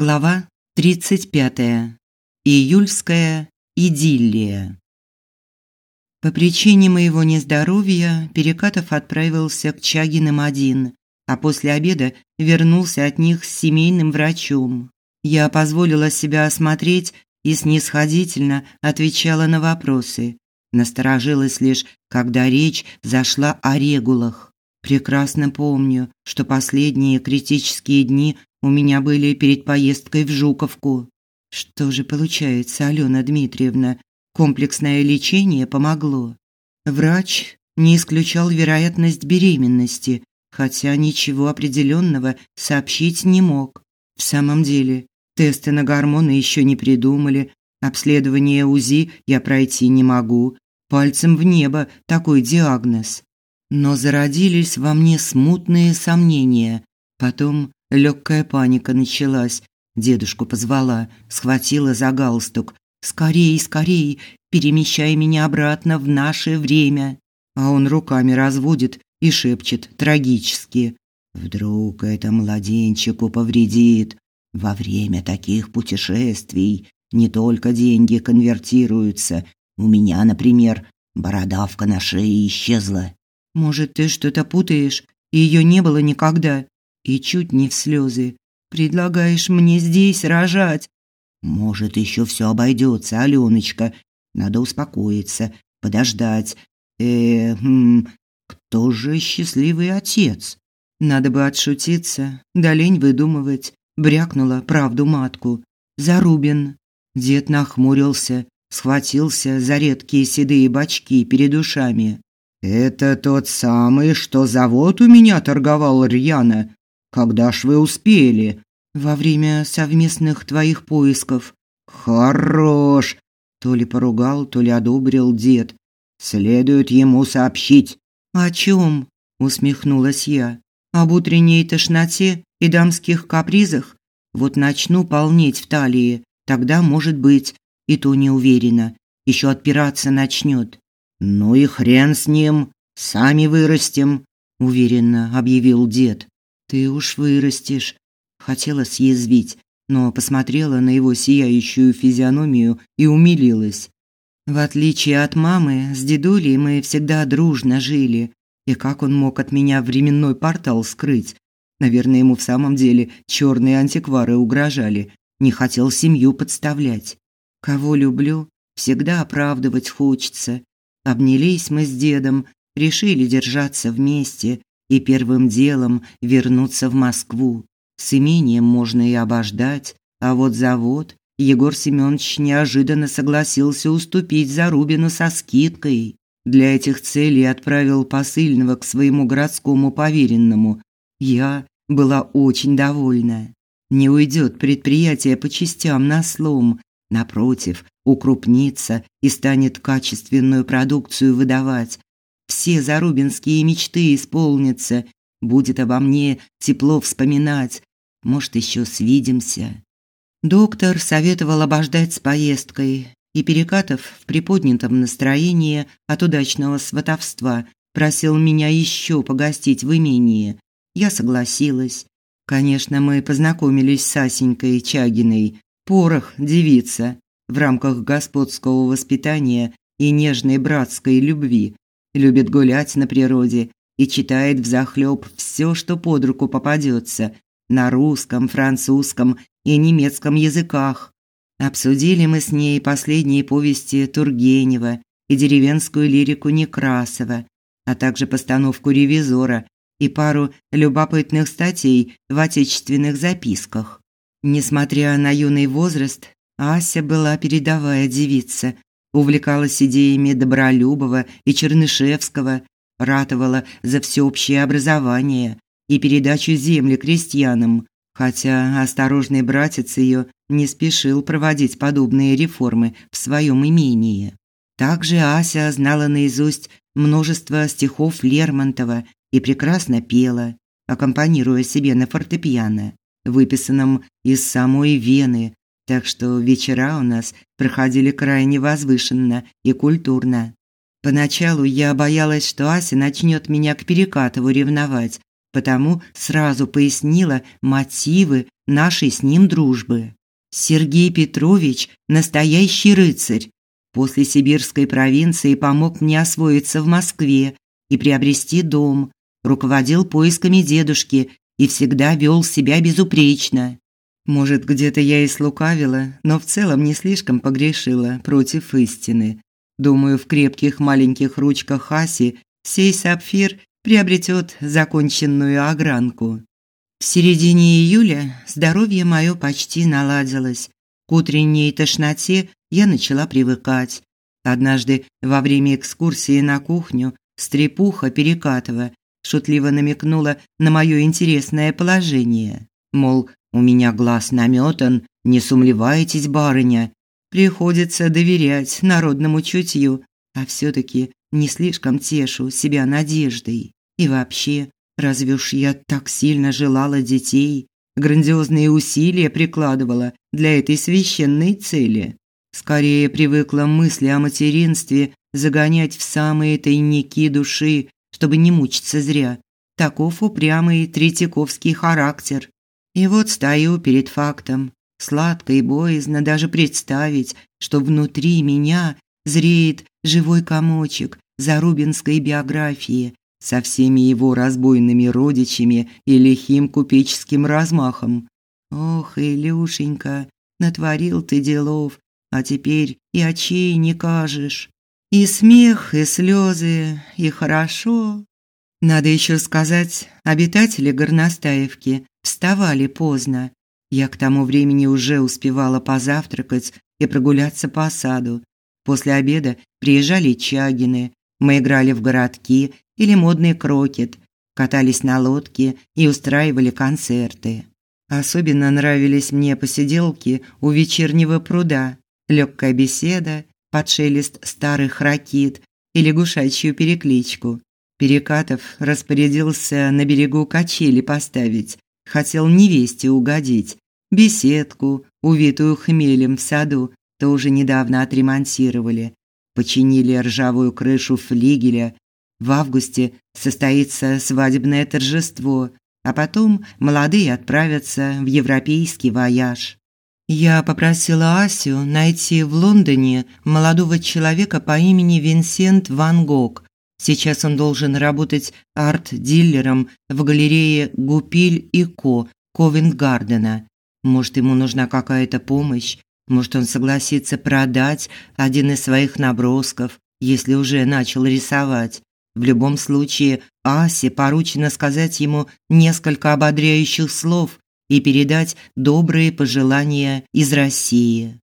Глава 35. Июльская идиллия. По причине моего нездоровья Перекатов отправился к Чагиным один, а после обеда вернулся от них с семейным врачом. Я позволила себя осмотреть и снисходительно отвечала на вопросы. Насторожилась лишь, когда речь зашла о регулах. Прекрасно помню, что последние критические дни у меня были перед поездкой в Жуковку. Что же получается, Алена Дмитриевна? Комплексное лечение помогло. Врач не исключал вероятность беременности, хотя ничего определенного сообщить не мог. В самом деле, тесты на гормоны еще не придумали, обследование УЗИ я пройти не могу. Пальцем в небо такой диагноз. Но зародились во мне смутные сомнения. Потом легкая паника началась. Дедушку позвала, схватила за галстук. «Скорей, скорей, перемещай меня обратно в наше время!» А он руками разводит и шепчет трагически. «Вдруг это младенчику повредит? Во время таких путешествий не только деньги конвертируются. У меня, например, бородавка на шее исчезла. Может, ты что-то путаешь? Ее не было никогда. И чуть не в слезы. Предлагаешь мне здесь рожать? Может, еще все обойдется, Аленочка. Надо успокоиться, подождать. Э, хм, кто же счастливый отец? Надо бы отшутиться, да лень выдумывать. Брякнула правду матку. Зарубин. Дед нахмурился, схватился за редкие седые бачки перед ушами. Это тот самый, что завод у меня торговал рьяно. Когда ж вы успели? Во время совместных твоих поисков. Хорош. То ли поругал, то ли одобрил дед. Следует ему сообщить. О чем? усмехнулась я. Об утренней тошноте и дамских капризах. Вот начну полнеть в талии, тогда, может быть, и то не уверена, еще отпираться начнет. Ну и хрен с ним, сами вырастем, уверенно объявил дед. Ты уж вырастешь, хотела съязвить, но посмотрела на его сияющую физиономию и умилилась. В отличие от мамы, с дедулей мы всегда дружно жили. И как он мог от меня временной портал скрыть? Наверное, ему в самом деле черные антиквары угрожали. Не хотел семью подставлять. Кого люблю, всегда оправдывать хочется. Обнялись мы с дедом, решили держаться вместе и первым делом вернуться в Москву. С имением можно и обождать, а вот завод Егор Семенович неожиданно согласился уступить Зарубину со скидкой. Для этих целей отправил посыльного к своему городскому поверенному. Я была очень довольна. Не уйдет предприятие по частям на слом, Напротив, укрупнится и станет качественную продукцию выдавать. Все зарубинские мечты исполнятся. Будет обо мне тепло вспоминать. Может, еще свидимся. Доктор советовал обождать с поездкой, и Перекатов в приподнятом настроении от удачного сватовства просил меня еще погостить в имении. Я согласилась. Конечно, мы познакомились с Асенькой Чагиной, порох девица в рамках господского воспитания и нежной братской любви, любит гулять на природе и читает взахлёб все, что под руку попадется на русском, французском и немецком языках. Обсудили мы с ней последние повести Тургенева и деревенскую лирику Некрасова, а также постановку «Ревизора» и пару любопытных статей в отечественных записках. Несмотря на юный возраст, Ася была передовая девица, увлекалась идеями Добролюбова и Чернышевского, ратовала за всеобщее образование и передачу земли крестьянам, хотя осторожный братец ее не спешил проводить подобные реформы в своем имении. Также Ася знала наизусть множество стихов Лермонтова и прекрасно пела, аккомпанируя себе на фортепиано выписанном из самой Вены, так что вечера у нас проходили крайне возвышенно и культурно. Поначалу я боялась, что Ася начнет меня к Перекатову ревновать, потому сразу пояснила мотивы нашей с ним дружбы. Сергей Петрович – настоящий рыцарь. После сибирской провинции помог мне освоиться в Москве и приобрести дом, руководил поисками дедушки и всегда вел себя безупречно. Может, где-то я и слукавила, но в целом не слишком погрешила против истины. Думаю, в крепких маленьких ручках Хаси сей сапфир приобретет законченную огранку. В середине июля здоровье мое почти наладилось. К утренней тошноте я начала привыкать. Однажды во время экскурсии на кухню стрепуха Перекатова шутливо намекнула на мое интересное положение. Мол, у меня глаз наметан, не сумлевайтесь, барыня. Приходится доверять народному чутью, а все таки не слишком тешу себя надеждой. И вообще, разве уж я так сильно желала детей, грандиозные усилия прикладывала для этой священной цели. Скорее привыкла мысли о материнстве загонять в самые тайники души, чтобы не мучиться зря. Таков упрямый третьяковский характер. И вот стою перед фактом. Сладко и боязно даже представить, что внутри меня зреет живой комочек зарубинской биографии со всеми его разбойными родичами и лихим купеческим размахом. Ох, Илюшенька, натворил ты делов, а теперь и очей не кажешь. И смех, и слезы, и хорошо. Надо еще сказать, обитатели Горностаевки вставали поздно. Я к тому времени уже успевала позавтракать и прогуляться по саду. После обеда приезжали Чагины. Мы играли в городки или модный крокет, катались на лодке и устраивали концерты. Особенно нравились мне посиделки у вечернего пруда, легкая беседа под шелест старых ракит и лягушачью перекличку. Перекатов распорядился на берегу качели поставить, хотел невесте угодить. Беседку, увитую хмелем в саду, тоже недавно отремонтировали. Починили ржавую крышу флигеля. В августе состоится свадебное торжество, а потом молодые отправятся в европейский вояж. Я попросила Асю найти в Лондоне молодого человека по имени Винсент Ван Гог. Сейчас он должен работать арт-дилером в галерее Гупиль и Ко Ковент-Гардена. Может, ему нужна какая-то помощь, может, он согласится продать один из своих набросков, если уже начал рисовать. В любом случае, Асе поручено сказать ему несколько ободряющих слов и передать добрые пожелания из России.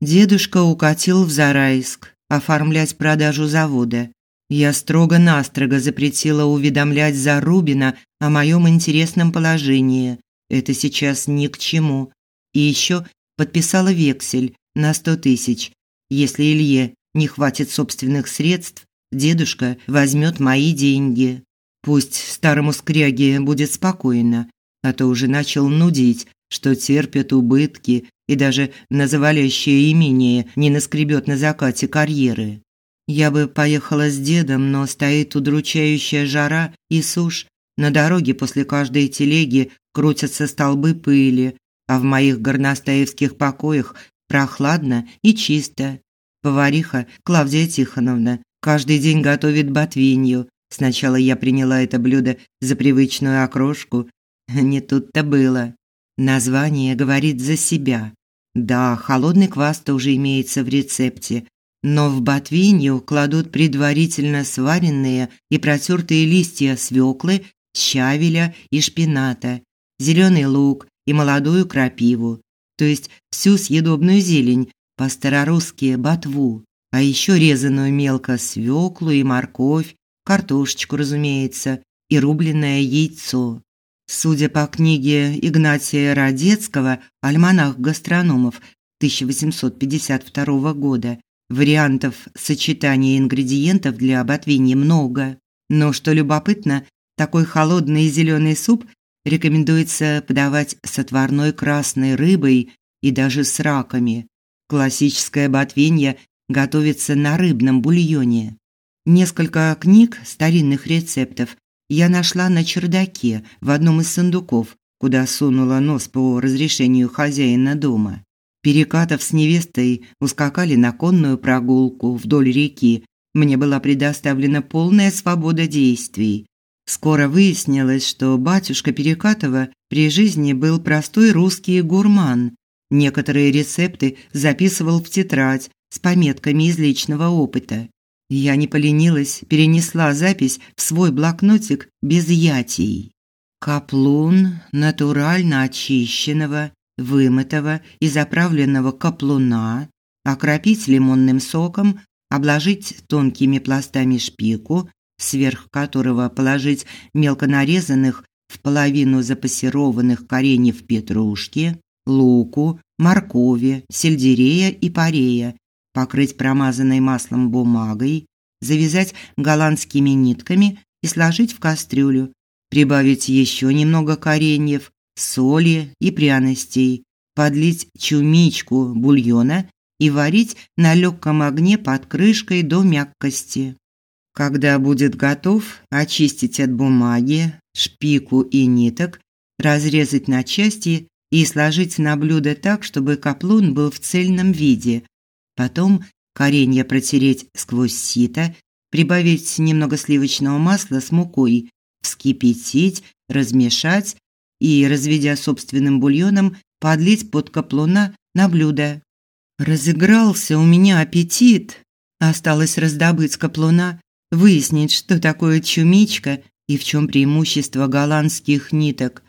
Дедушка укатил в Зарайск оформлять продажу завода. Я строго-настрого запретила уведомлять Зарубина о моем интересном положении. Это сейчас ни к чему. И еще подписала вексель на сто тысяч. Если Илье не хватит собственных средств, дедушка возьмет мои деньги. Пусть старому скряге будет спокойно, а то уже начал нудить, что терпит убытки и даже на завалящее имение не наскребет на закате карьеры. Я бы поехала с дедом, но стоит удручающая жара и сушь. На дороге после каждой телеги крутятся столбы пыли, а в моих горностаевских покоях прохладно и чисто. Повариха Клавдия Тихоновна каждый день готовит ботвинью. Сначала я приняла это блюдо за привычную окрошку, Не тут-то было. Название говорит за себя. Да, холодный квас тоже имеется в рецепте, но в ботвинью кладут предварительно сваренные и протертые листья свеклы, щавеля и шпината, зеленый лук и молодую крапиву, то есть всю съедобную зелень, по-старорусски ботву, а еще резаную мелко свеклу и морковь, картошечку, разумеется, и рубленное яйцо. Судя по книге Игнатия Радецкого «Альманах гастрономов» 1852 года, вариантов сочетания ингредиентов для ботвинья много. Но что любопытно, такой холодный зеленый суп рекомендуется подавать с отварной красной рыбой и даже с раками. Классическое ботвинье готовится на рыбном бульоне. Несколько книг старинных рецептов я нашла на чердаке в одном из сундуков, куда сунула нос по разрешению хозяина дома. Перекатов с невестой ускакали на конную прогулку вдоль реки. Мне была предоставлена полная свобода действий. Скоро выяснилось, что батюшка Перекатова при жизни был простой русский гурман. Некоторые рецепты записывал в тетрадь с пометками из личного опыта. Я не поленилась, перенесла запись в свой блокнотик без ятий. Каплун натурально очищенного, вымытого и заправленного каплуна, окропить лимонным соком, обложить тонкими пластами шпику, сверх которого положить мелко нарезанных в половину запассерованных кореньев петрушки, луку, моркови, сельдерея и парея покрыть промазанной маслом бумагой, завязать голландскими нитками и сложить в кастрюлю, прибавить еще немного кореньев, соли и пряностей, подлить чумичку бульона и варить на легком огне под крышкой до мягкости. Когда будет готов, очистить от бумаги, шпику и ниток, разрезать на части и сложить на блюдо так, чтобы каплун был в цельном виде, Потом коренья протереть сквозь сито, прибавить немного сливочного масла с мукой, вскипятить, размешать и, разведя собственным бульоном, подлить под каплуна на блюдо. Разыгрался у меня аппетит. Осталось раздобыть каплуна, выяснить, что такое чумичка и в чем преимущество голландских ниток.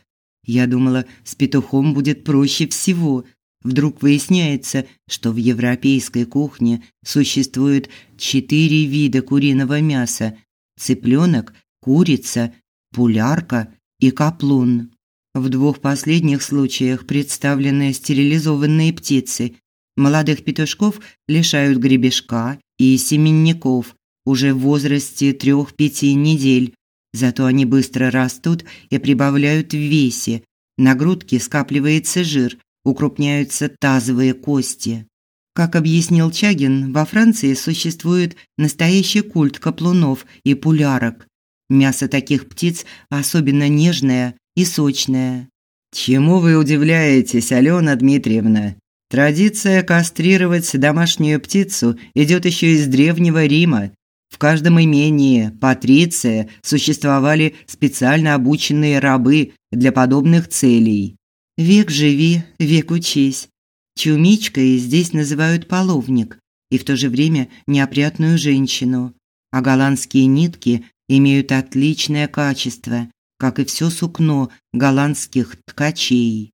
Я думала, с петухом будет проще всего – Вдруг выясняется, что в европейской кухне существует четыре вида куриного мяса: цыпленок, курица, пулярка и каплун. В двух последних случаях представлены стерилизованные птицы. Молодых петушков лишают гребешка и семенников уже в возрасте 3-5 недель. Зато они быстро растут и прибавляют в весе. На грудке скапливается жир, укрупняются тазовые кости. Как объяснил Чагин, во Франции существует настоящий культ каплунов и пулярок. Мясо таких птиц особенно нежное и сочное. Чему вы удивляетесь, Алена Дмитриевна? Традиция кастрировать домашнюю птицу идет еще из древнего Рима. В каждом имении патриция существовали специально обученные рабы для подобных целей. Век живи, век учись. Чумичкой здесь называют половник и в то же время неопрятную женщину. А голландские нитки имеют отличное качество, как и все сукно голландских ткачей.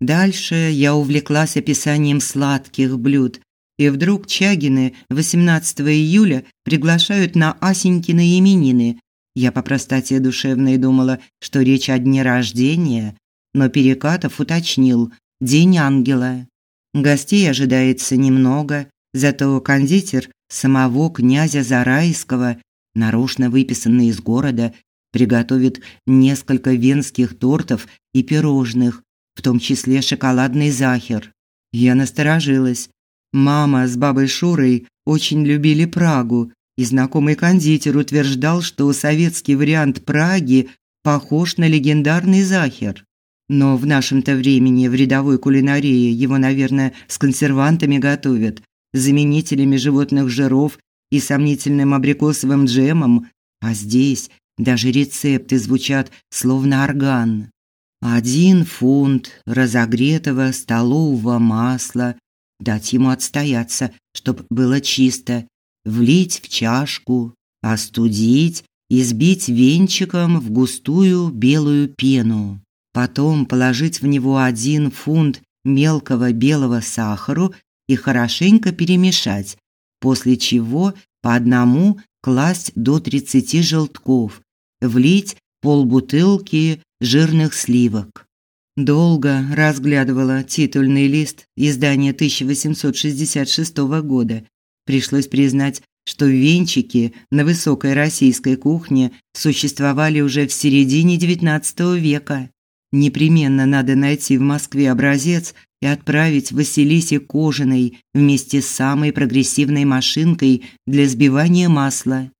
Дальше я увлеклась описанием сладких блюд, и вдруг Чагины 18 июля приглашают на Асенькины именины. Я по простоте душевной думала, что речь о дне рождения, но Перекатов уточнил «День ангела». Гостей ожидается немного, зато кондитер самого князя Зарайского, нарочно выписанный из города, приготовит несколько венских тортов и пирожных, в том числе шоколадный захер. Я насторожилась. Мама с бабой Шурой очень любили Прагу, и знакомый кондитер утверждал, что советский вариант Праги похож на легендарный захер. Но в нашем-то времени в рядовой кулинарии его, наверное, с консервантами готовят, заменителями животных жиров и сомнительным абрикосовым джемом, а здесь даже рецепты звучат словно орган. Один фунт разогретого столового масла, дать ему отстояться, чтоб было чисто, влить в чашку, остудить и сбить венчиком в густую белую пену. Потом положить в него один фунт мелкого белого сахару и хорошенько перемешать, после чего по одному класть до 30 желтков, влить полбутылки жирных сливок. Долго разглядывала титульный лист издания 1866 года. Пришлось признать, что венчики на высокой российской кухне существовали уже в середине XIX века. Непременно надо найти в Москве образец и отправить Василисе Кожиной вместе с самой прогрессивной машинкой для сбивания масла.